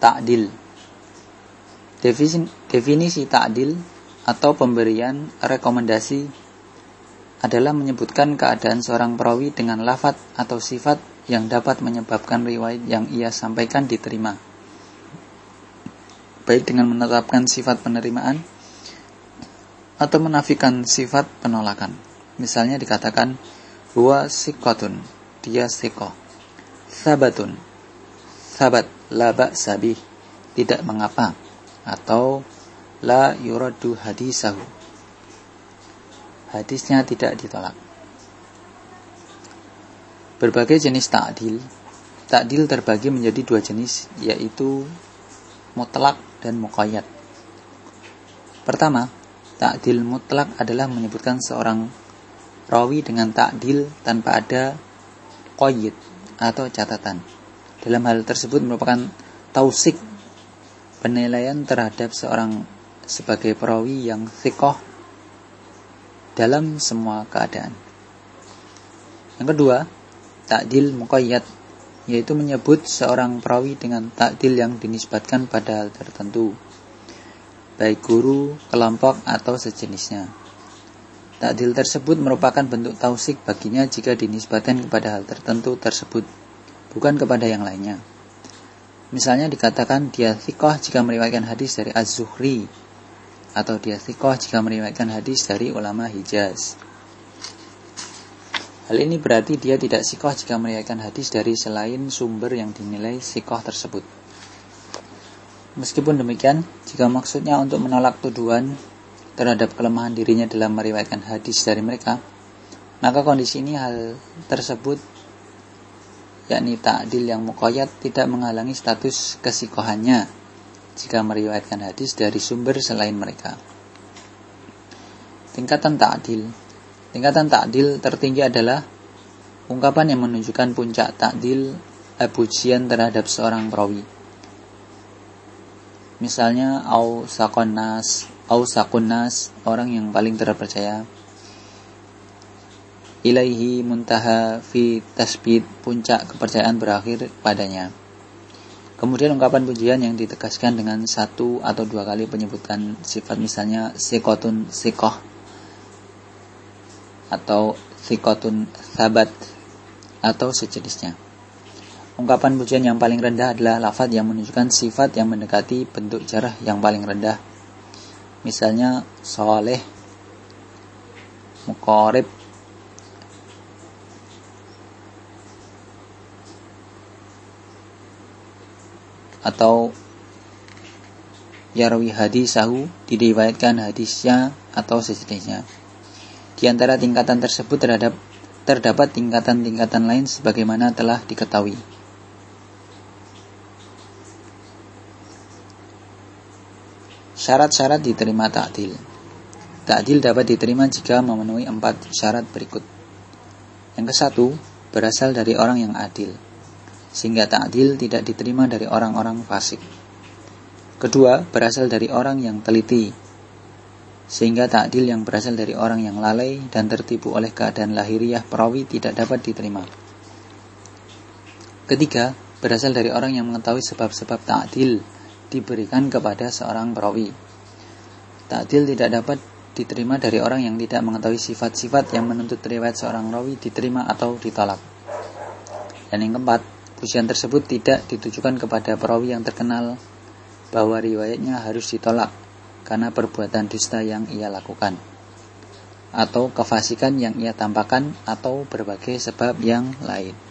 Ta'dil Definisi, ta'dil atau pemberian rekomendasi adalah menyebutkan keadaan seorang perawi dengan lafat atau sifat yang dapat menyebabkan riwayat yang ia sampaikan diterima. Baik dengan menetapkan sifat penerimaan atau menafikan sifat penolakan. Misalnya dikatakan huwa sikotun, dia siko. Sabatun, sabat, laba sabih, tidak mengapa atau la yuradu hadisahu. Hadisnya tidak ditolak. Berbagai jenis takdil, takdil terbagi menjadi dua jenis, yaitu mutlak dan muqayyad. Pertama, takdil mutlak adalah menyebutkan seorang rawi dengan takdil tanpa ada qayyid atau catatan. Dalam hal tersebut merupakan tausik penilaian terhadap seorang sebagai perawi yang sikoh dalam semua keadaan. Yang kedua, takdil muqayyad yaitu menyebut seorang perawi dengan takdil yang dinisbatkan pada hal tertentu, baik guru, kelompok, atau sejenisnya. Takdil tersebut merupakan bentuk tausik baginya jika dinisbatkan kepada hal tertentu tersebut, bukan kepada yang lainnya. Misalnya dikatakan dia sikoh jika meriwayatkan hadis dari Az-Zuhri atau dia sikoh jika meriwayatkan hadis dari ulama Hijaz. Hal ini berarti dia tidak sikoh jika meriwayatkan hadis dari selain sumber yang dinilai sikoh tersebut. Meskipun demikian, jika maksudnya untuk menolak tuduhan terhadap kelemahan dirinya dalam meriwayatkan hadis dari mereka, maka kondisi ini hal tersebut yakni ta'dil yang muqayyad tidak menghalangi status kesikohannya jika meriwayatkan hadis dari sumber selain mereka. Tingkatan ta'dil Tingkatan ta'dil tertinggi adalah ungkapan yang menunjukkan puncak ta'dil pujian terhadap seorang perawi. Misalnya au sakonas, au sakunas, orang yang paling terpercaya ilaihi muntaha fi tasbid puncak kepercayaan berakhir padanya. Kemudian ungkapan pujian yang ditegaskan dengan satu atau dua kali penyebutan sifat misalnya sikotun sikoh atau sikotun sabat atau sejenisnya. Ungkapan pujian yang paling rendah adalah lafaz yang menunjukkan sifat yang mendekati bentuk jarah yang paling rendah. Misalnya soleh, mukorib, atau yarwi hadisahu diriwayatkan hadisnya atau sejenisnya. Di antara tingkatan tersebut terhadap terdapat tingkatan-tingkatan lain sebagaimana telah diketahui. Syarat-syarat diterima takdil. Takdil dapat diterima jika memenuhi empat syarat berikut. Yang ke satu, berasal dari orang yang adil sehingga ta'dil tidak diterima dari orang-orang fasik. Kedua, berasal dari orang yang teliti, sehingga ta'dil yang berasal dari orang yang lalai dan tertipu oleh keadaan lahiriah perawi tidak dapat diterima. Ketiga, berasal dari orang yang mengetahui sebab-sebab ta'dil diberikan kepada seorang perawi. Ta'dil tidak dapat diterima dari orang yang tidak mengetahui sifat-sifat yang menuntut riwayat seorang rawi diterima atau ditolak. Dan yang keempat, Pujian tersebut tidak ditujukan kepada perawi yang terkenal bahwa riwayatnya harus ditolak karena perbuatan dusta yang ia lakukan atau kefasikan yang ia tampakkan atau berbagai sebab yang lain.